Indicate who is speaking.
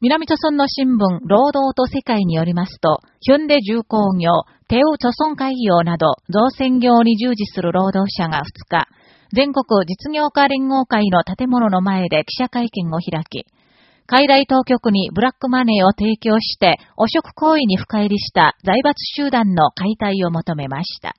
Speaker 1: 南朝村の新聞、労働と世界によりますと、ヒュンデ重工業、テウ朝村海洋など、造船業に従事する労働者が2日、全国実業家連合会の建物の前で記者会見を開き、海外当局にブラックマネーを提供して汚職行為に深入りした財閥集団の解体を求めました。